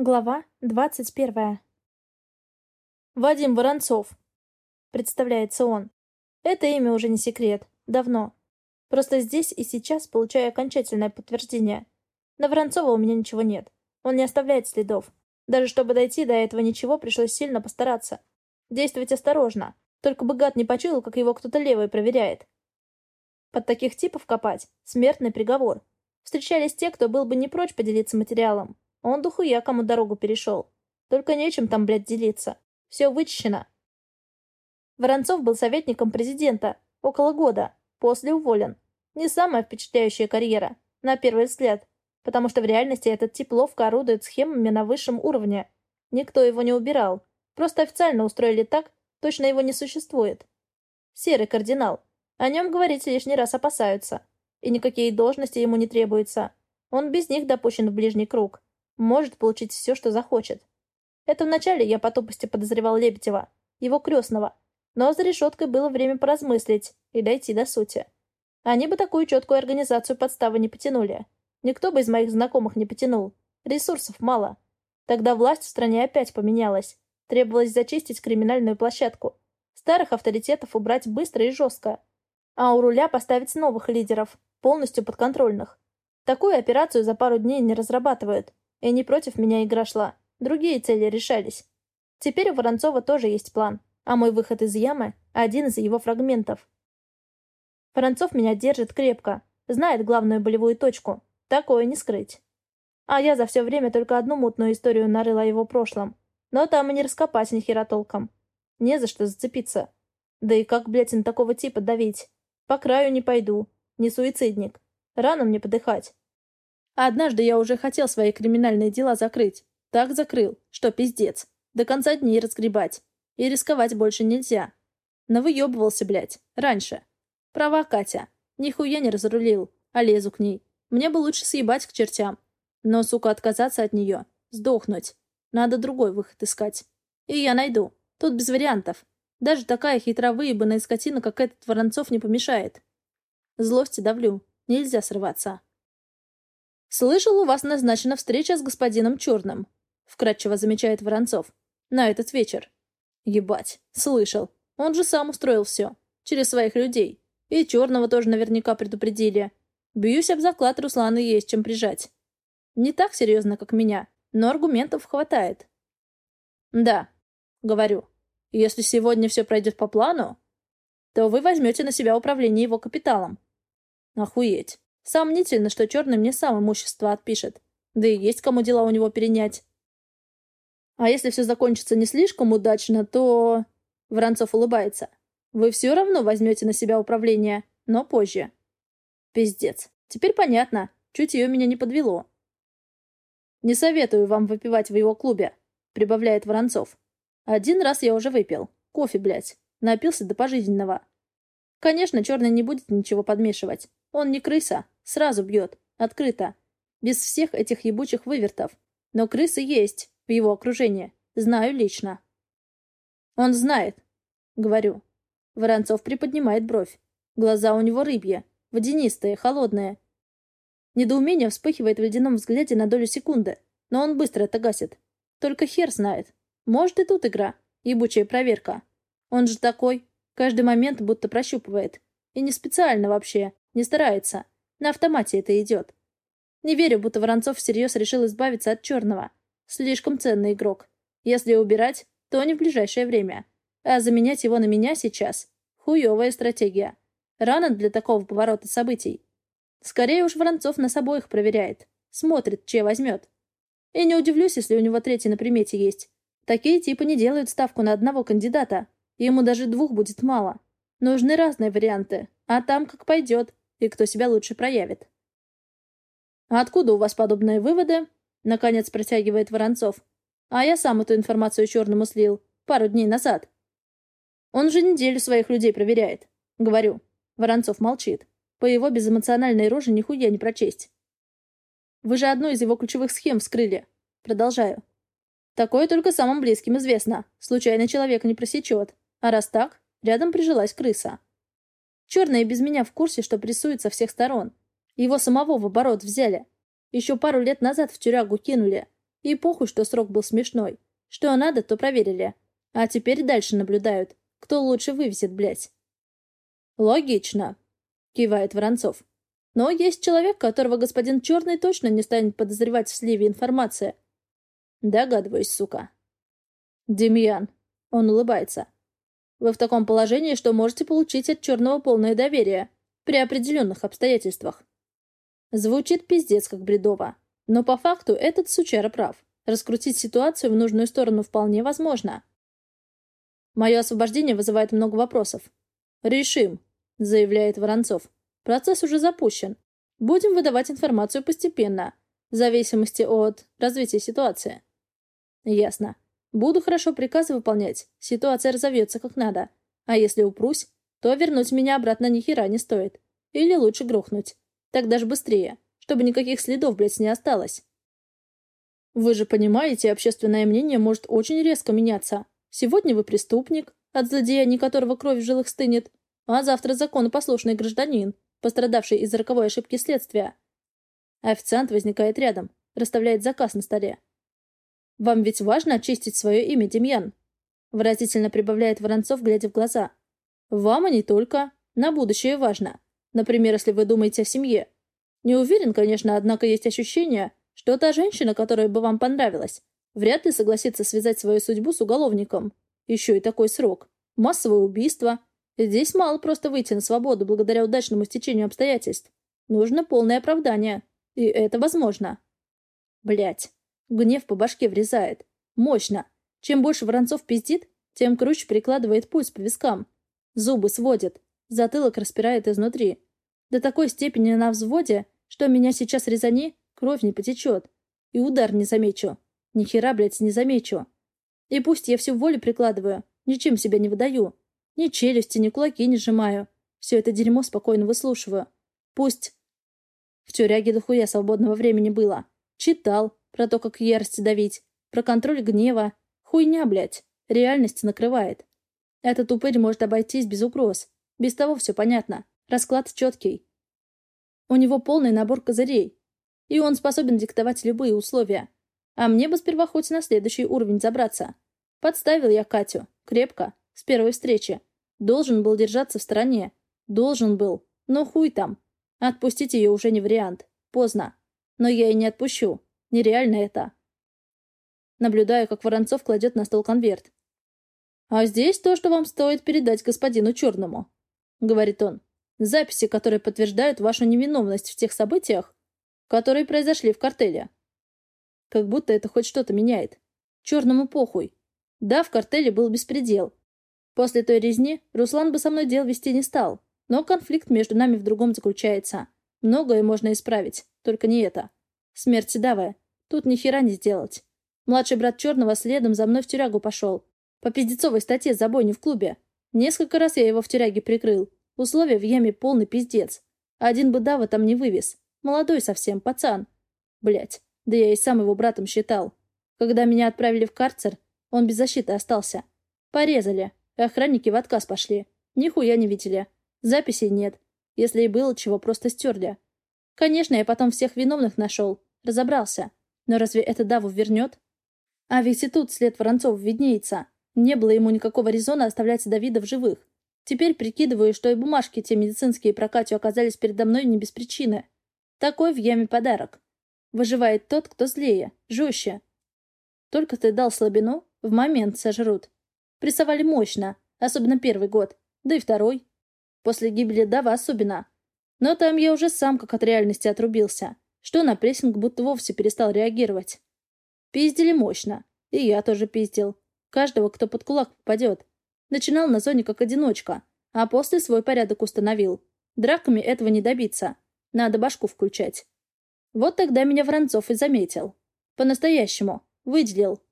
Глава двадцать первая. «Вадим Воронцов», — представляется он. Это имя уже не секрет. Давно. Просто здесь и сейчас получаю окончательное подтверждение. На Воронцова у меня ничего нет. Он не оставляет следов. Даже чтобы дойти до этого ничего, пришлось сильно постараться. Действовать осторожно. Только бы гад не почуял, как его кто-то левый проверяет. Под таких типов копать — смертный приговор. Встречались те, кто был бы не прочь поделиться материалом. Он дохуя кому дорогу перешел. Только нечем там, блядь, делиться. Все вычищено. Воронцов был советником президента. Около года. После уволен. Не самая впечатляющая карьера. На первый взгляд. Потому что в реальности этот тип ловко орудует схемами на высшем уровне. Никто его не убирал. Просто официально устроили так, точно его не существует. Серый кардинал. О нем говорить лишний раз опасаются. И никакие должности ему не требуются. Он без них допущен в ближний круг может получить все, что захочет. Это вначале я по тупости подозревал Лебедева, его крестного, но за решеткой было время поразмыслить и дойти до сути. Они бы такую четкую организацию подставы не потянули. Никто бы из моих знакомых не потянул. Ресурсов мало. Тогда власть в стране опять поменялась. Требовалось зачистить криминальную площадку. Старых авторитетов убрать быстро и жестко. А у руля поставить новых лидеров, полностью подконтрольных. Такую операцию за пару дней не разрабатывают. И не против меня игра шла. Другие цели решались. Теперь у Воронцова тоже есть план, а мой выход из ямы — один из его фрагментов. Воронцов меня держит крепко, знает главную болевую точку. Такое не скрыть. А я за все время только одну мутную историю нарыла о его прошлом. Но там и не раскопать ни хера толком. Не за что зацепиться. Да и как, блядь, на такого типа давить? По краю не пойду. Не суицидник. Рано мне подыхать. Однажды я уже хотел свои криминальные дела закрыть. Так закрыл, что пиздец. До конца дней разгребать. И рисковать больше нельзя. Навыебывался, блядь. Раньше. Права, Катя. Нихуя не разрулил, а лезу к ней. Мне бы лучше съебать к чертям. Но, сука, отказаться от нее. Сдохнуть. Надо другой выход искать. И я найду. Тут без вариантов. Даже такая хитро выебанная скотина, как этот Воронцов, не помешает. Злости давлю. Нельзя срываться. «Слышал, у вас назначена встреча с господином Черным», — вкратчиво замечает Воронцов. «На этот вечер». «Ебать, слышал. Он же сам устроил все. Через своих людей. И Черного тоже наверняка предупредили. Бьюсь об заклад, Руслана есть чем прижать. Не так серьезно, как меня, но аргументов хватает». «Да», — говорю. «Если сегодня все пройдет по плану, то вы возьмете на себя управление его капиталом». «Охуеть. Сомнительно, что черный мне сам имущество отпишет. Да и есть кому дела у него перенять. А если все закончится не слишком удачно, то... Воронцов улыбается. Вы все равно возьмете на себя управление, но позже. Пиздец. Теперь понятно. Чуть ее меня не подвело. Не советую вам выпивать в его клубе, прибавляет Воронцов. Один раз я уже выпил. Кофе, блядь. Напился до пожизненного. Конечно, черный не будет ничего подмешивать. Он не крыса, Сразу бьет. Открыто. Без всех этих ебучих вывертов. Но крысы есть в его окружении. Знаю лично. Он знает. Говорю. Воронцов приподнимает бровь. Глаза у него рыбья. Водянистые, холодные. Недоумение вспыхивает в ледяном взгляде на долю секунды. Но он быстро это гасит. Только хер знает. Может и тут игра. Ебучая проверка. Он же такой. Каждый момент будто прощупывает. И не специально вообще. Не старается. На автомате это идет. Не верю, будто Воронцов всерьез решил избавиться от черного. Слишком ценный игрок. Если убирать, то не в ближайшее время. А заменять его на меня сейчас — хуевая стратегия. Рано для такого поворота событий. Скорее уж Воронцов нас обоих проверяет. Смотрит, чья возьмет. И не удивлюсь, если у него третий на примете есть. Такие типы не делают ставку на одного кандидата. Ему даже двух будет мало. Нужны разные варианты. А там как пойдет и кто себя лучше проявит. «А откуда у вас подобные выводы?» — наконец протягивает Воронцов. «А я сам эту информацию черному слил пару дней назад. Он же неделю своих людей проверяет. Говорю. Воронцов молчит. По его безэмоциональной роже нихуя не прочесть. Вы же одну из его ключевых схем вскрыли. Продолжаю. Такое только самым близким известно. Случайный человек не просечет. А раз так, рядом прижилась крыса. Черные без меня в курсе, что прессует со всех сторон. Его самого в оборот взяли. Еще пару лет назад в тюрягу кинули. И похуй, что срок был смешной. Что надо, то проверили. А теперь дальше наблюдают. Кто лучше вывезет, блядь. Логично, кивает Воронцов. Но есть человек, которого господин Черный точно не станет подозревать в сливе информации. Догадываюсь, сука. Демьян. Он улыбается. Вы в таком положении, что можете получить от Черного полное доверие. При определенных обстоятельствах. Звучит пиздец как бредово. Но по факту этот сучара прав. Раскрутить ситуацию в нужную сторону вполне возможно. Мое освобождение вызывает много вопросов. «Решим», — заявляет Воронцов. «Процесс уже запущен. Будем выдавать информацию постепенно, в зависимости от развития ситуации». «Ясно. Буду хорошо приказы выполнять, ситуация разовьется как надо. А если упрусь, то вернуть меня обратно ни хера не стоит. Или лучше грохнуть. Так даже быстрее, чтобы никаких следов, блядь, не осталось. Вы же понимаете, общественное мнение может очень резко меняться. Сегодня вы преступник, от злодеяний которого кровь в жилах стынет, а завтра законопослушный гражданин, пострадавший из-за роковой ошибки следствия. Официант возникает рядом, расставляет заказ на столе. «Вам ведь важно очистить свое имя, Демьян?» Выразительно прибавляет Воронцов, глядя в глаза. «Вам, а не только. На будущее важно. Например, если вы думаете о семье. Не уверен, конечно, однако есть ощущение, что та женщина, которая бы вам понравилась, вряд ли согласится связать свою судьбу с уголовником. Еще и такой срок. Массовое убийство. Здесь мало просто выйти на свободу благодаря удачному стечению обстоятельств. Нужно полное оправдание. И это возможно. Блять. Гнев по башке врезает. Мощно. Чем больше Воронцов пиздит, тем круче прикладывает пульс по вискам. Зубы сводит. Затылок распирает изнутри. До такой степени на взводе, что меня сейчас резани, кровь не потечет. И удар не замечу. Ни хера, блядь, не замечу. И пусть я всю волю прикладываю, ничем себя не выдаю. Ни челюсти, ни кулаки не сжимаю. Все это дерьмо спокойно выслушиваю. Пусть... В тюряге дохуя свободного времени было. Читал про то, как ярость давить, про контроль гнева. Хуйня, блядь. Реальность накрывает. Этот упырь может обойтись без угроз. Без того все понятно. Расклад четкий. У него полный набор козырей. И он способен диктовать любые условия. А мне бы сперва хоть на следующий уровень забраться. Подставил я Катю. Крепко. С первой встречи. Должен был держаться в стороне. Должен был. Но хуй там. Отпустить ее уже не вариант. Поздно. Но я и не отпущу. Нереально это. Наблюдаю, как Воронцов кладет на стол конверт. А здесь то, что вам стоит передать господину Черному. — говорит он. «Записи, которые подтверждают вашу невиновность в тех событиях, которые произошли в картеле». Как будто это хоть что-то меняет. Черному похуй. Да, в картеле был беспредел. После той резни Руслан бы со мной дел вести не стал. Но конфликт между нами в другом заключается. Многое можно исправить, только не это. Смерть седавая. Тут ни хера не сделать. Младший брат Черного следом за мной в тюрягу пошел. По пиздецовой статье за бойню в клубе. Несколько раз я его в тюряге прикрыл. Условия в яме полный пиздец. Один бы Дава там не вывез. Молодой совсем, пацан. Блять, да я и сам его братом считал. Когда меня отправили в карцер, он без защиты остался. Порезали. Охранники в отказ пошли. Нихуя не видели. Записей нет. Если и было чего, просто стерли. Конечно, я потом всех виновных нашел. Разобрался. Но разве это Даву вернет? А ведь и тут след Воронцов виднеется. Не было ему никакого резона оставлять Давида в живых. Теперь прикидываю, что и бумажки те медицинские про Катю оказались передо мной не без причины. Такой в яме подарок. Выживает тот, кто злее, жестче. Только ты дал слабину, в момент сожрут. Прессовали мощно, особенно первый год, да и второй. После гибели Дава особенно. Но там я уже сам как от реальности отрубился, что на прессинг будто вовсе перестал реагировать. Пиздили мощно. И я тоже пиздил. Каждого, кто под кулак попадет. Начинал на зоне как одиночка, а после свой порядок установил. Драками этого не добиться. Надо башку включать. Вот тогда меня Воронцов и заметил. По-настоящему. Выделил.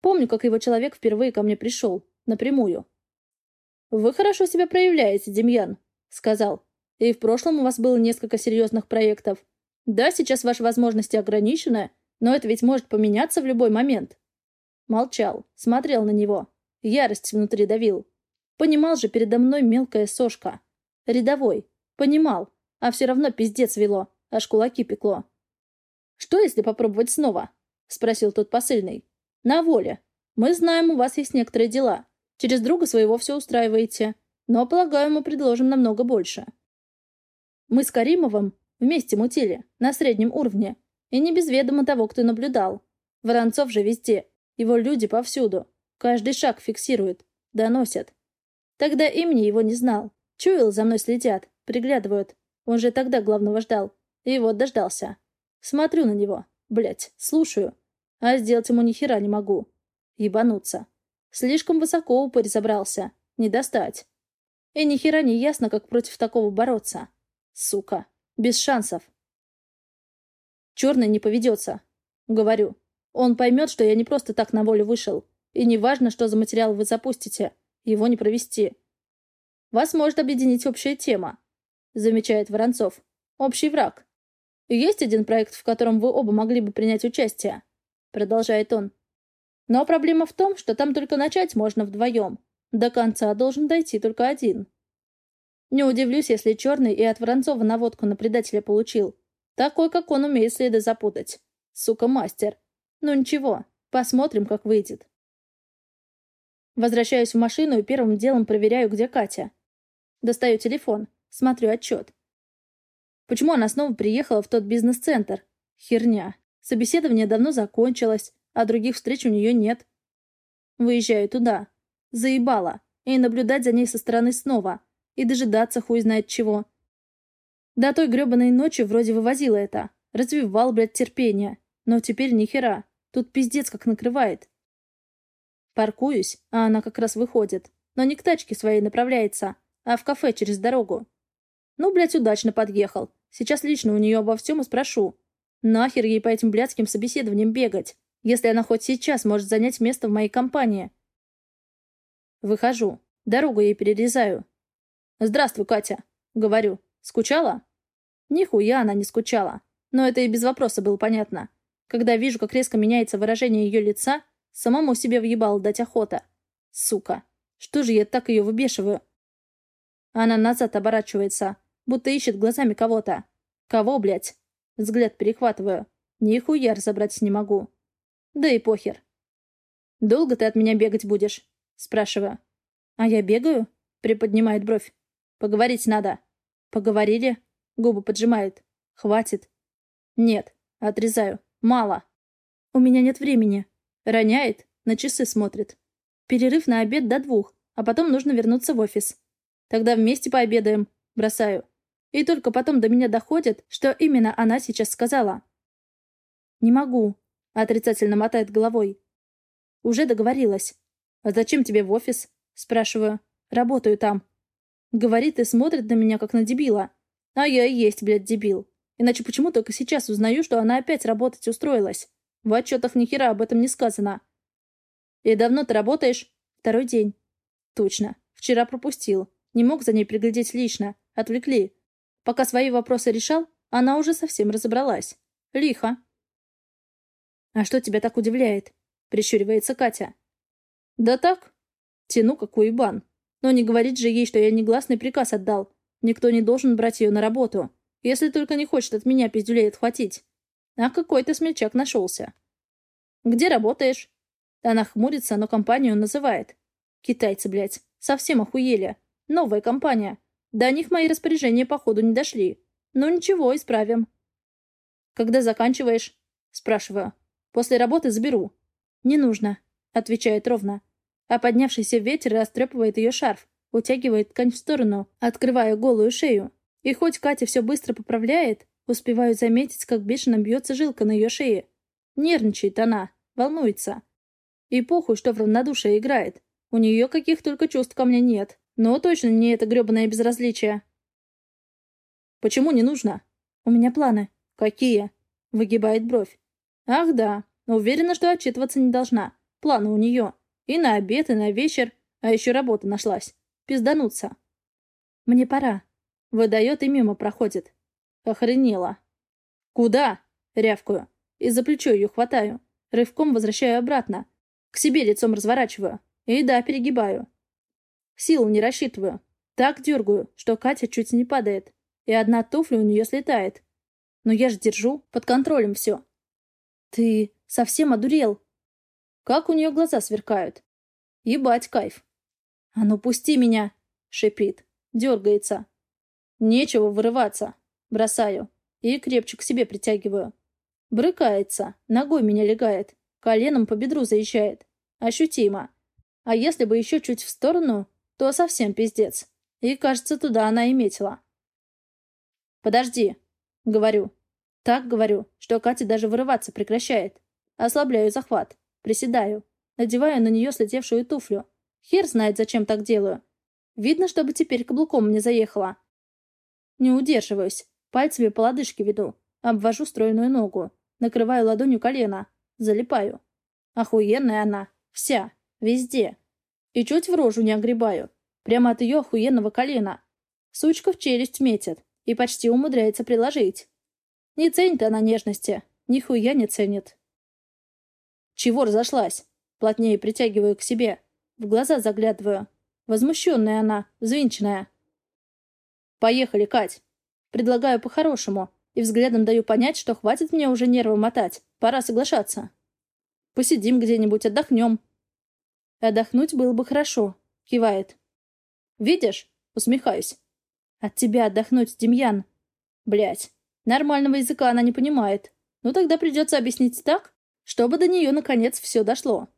Помню, как его человек впервые ко мне пришел. Напрямую. «Вы хорошо себя проявляете, Демьян», — сказал. «И в прошлом у вас было несколько серьезных проектов. Да, сейчас ваши возможности ограничены, но это ведь может поменяться в любой момент. Молчал, смотрел на него. Ярость внутри давил. Понимал же передо мной мелкая сошка. Рядовой. Понимал. А все равно пиздец вело. Аж кулаки пекло. Что, если попробовать снова? спросил тот посыльный. На воле. Мы знаем, у вас есть некоторые дела. Через друга своего все устраиваете. Но, полагаю, мы предложим намного больше. Мы с Каримовым вместе мутили, на среднем уровне. И не без ведома того, кто наблюдал. Воронцов же везде. Его люди повсюду. Каждый шаг фиксируют. Доносят. Тогда имени его не знал. Чуял, за мной следят. Приглядывают. Он же тогда главного ждал. И вот дождался. Смотрю на него. Блять, слушаю. А сделать ему ни хера не могу. Ебануться. Слишком высоко упырь забрался. Не достать. И ни хера не ясно, как против такого бороться. Сука. Без шансов. Черный не поведется. Говорю. Он поймет, что я не просто так на волю вышел. И не важно, что за материал вы запустите. Его не провести. Вас может объединить общая тема. Замечает Воронцов. Общий враг. Есть один проект, в котором вы оба могли бы принять участие. Продолжает он. Но проблема в том, что там только начать можно вдвоем. До конца должен дойти только один. Не удивлюсь, если Черный и от Воронцова наводку на предателя получил. Такой, как он, умеет следы запутать. Сука, мастер. Ну ничего, посмотрим, как выйдет. Возвращаюсь в машину и первым делом проверяю, где Катя. Достаю телефон, смотрю отчет. Почему она снова приехала в тот бизнес-центр? Херня. Собеседование давно закончилось, а других встреч у нее нет. Выезжаю туда. Заебала. И наблюдать за ней со стороны снова. И дожидаться хуй знает чего. До той гребаной ночи вроде вывозила это. Развивал, блядь, терпение. Но теперь ни хера. Тут пиздец как накрывает. Паркуюсь, а она как раз выходит. Но не к тачке своей направляется, а в кафе через дорогу. Ну, блядь, удачно подъехал. Сейчас лично у нее обо всем и спрошу. Нахер ей по этим блядским собеседованиям бегать, если она хоть сейчас может занять место в моей компании? Выхожу. Дорогу ей перерезаю. «Здравствуй, Катя», — говорю. «Скучала?» Нихуя она не скучала. Но это и без вопроса было понятно. Когда вижу, как резко меняется выражение ее лица, самому себе въебал дать охота. Сука. Что же я так ее выбешиваю? Она назад оборачивается, будто ищет глазами кого-то. Кого, блядь? Взгляд перехватываю. Нихуя разобрать не могу. Да и похер. «Долго ты от меня бегать будешь?» Спрашиваю. «А я бегаю?» Приподнимает бровь. «Поговорить надо». «Поговорили?» Губы поджимает. «Хватит». «Нет». Отрезаю. «Мало». «У меня нет времени». Роняет. На часы смотрит. Перерыв на обед до двух, а потом нужно вернуться в офис. Тогда вместе пообедаем. Бросаю. И только потом до меня доходит, что именно она сейчас сказала. «Не могу», — отрицательно мотает головой. «Уже договорилась». «А зачем тебе в офис?» — спрашиваю. «Работаю там». Говорит и смотрит на меня, как на дебила. А я и есть, блядь, дебил. Иначе почему только сейчас узнаю, что она опять работать устроилась? В отчетах ни хера об этом не сказано. «И давно ты работаешь?» «Второй день». «Точно. Вчера пропустил. Не мог за ней приглядеть лично. Отвлекли. Пока свои вопросы решал, она уже совсем разобралась. Лихо. «А что тебя так удивляет?» — прищуривается Катя. «Да так. Тяну, как уебан. Но не говорит же ей, что я негласный приказ отдал. Никто не должен брать ее на работу, если только не хочет от меня пиздюлей отхватить. А какой-то смельчак нашелся. «Где работаешь?» Она хмурится, но компанию называет. Китайцы, блядь, совсем охуели. Новая компания. До них мои распоряжения, походу, не дошли. Но ничего, исправим. «Когда заканчиваешь?» Спрашиваю. «После работы заберу». «Не нужно», — отвечает ровно. А поднявшийся ветер растрепывает ее шарф, утягивает ткань в сторону, открывая голую шею. И хоть Катя все быстро поправляет, успеваю заметить, как бешено бьется жилка на ее шее. Нервничает она, волнуется. И похуй, что в равнодушие играет. У нее каких только чувств ко мне нет. Но точно не это гребаное безразличие. Почему не нужно? У меня планы. Какие? Выгибает бровь. Ах да, уверена, что отчитываться не должна. Планы у нее. И на обед, и на вечер. А еще работа нашлась. Пиздануться. Мне пора. Выдает и мимо проходит. Охренела. Куда? Рявкую. И за плечо ее хватаю. Рывком возвращаю обратно. К себе лицом разворачиваю. И да, перегибаю. Силу не рассчитываю. Так дергаю, что Катя чуть не падает. И одна туфля у нее слетает. Но я же держу, под контролем все. Ты Совсем одурел. Как у нее глаза сверкают. Ебать кайф. «А ну пусти меня!» — шипит. Дергается. Нечего вырываться. Бросаю. И крепче к себе притягиваю. Брыкается. Ногой меня легает. Коленом по бедру заезжает. Ощутимо. А если бы еще чуть в сторону, то совсем пиздец. И, кажется, туда она и метила. «Подожди», — говорю. Так говорю, что Катя даже вырываться прекращает. Ослабляю захват. Приседаю. Надеваю на нее слетевшую туфлю. Хер знает, зачем так делаю. Видно, чтобы теперь каблуком не заехала. Не удерживаюсь. Пальцами по лодыжке веду. Обвожу стройную ногу. Накрываю ладонью колено. Залипаю. Охуенная она. Вся. Везде. И чуть в рожу не огребаю. Прямо от ее охуенного колена. Сучка в челюсть метит. И почти умудряется приложить. Не ценит она нежности. Нихуя не ценит. Чего разошлась? Плотнее притягиваю к себе. В глаза заглядываю. Возмущенная она, взвинченная. «Поехали, Кать!» Предлагаю по-хорошему, и взглядом даю понять, что хватит мне уже нервы мотать. Пора соглашаться. Посидим где-нибудь, отдохнем. Отдохнуть было бы хорошо, кивает. Видишь? Усмехаюсь. От тебя отдохнуть, Демьян. Блять, нормального языка она не понимает. Ну тогда придется объяснить так, чтобы до нее наконец все дошло.